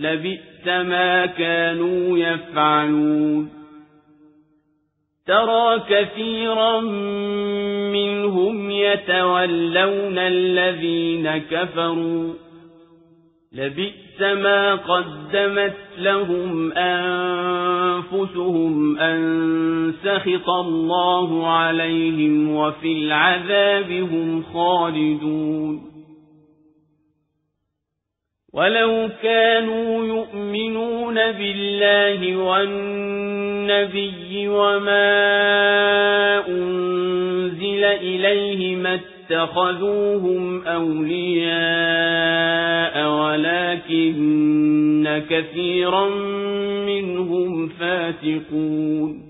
لبئس ما كانوا يفعلون. ترى كثيرا منهم يتولون الذين كفروا. لبئس ما قدمت لهم أنفسهم أن سخط الله عليهم وفي العذاب هم خالدون. ولو كانوا يؤمنون بالله والنبي وما أنزل إليه ما اتخذوهم أولياء ولكن كثيرا منهم فاتقون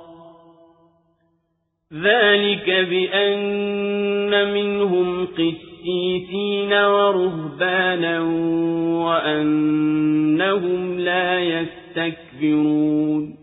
ذلك بأن منهم قسيسين ورهبانا وأنهم لا يستكبرون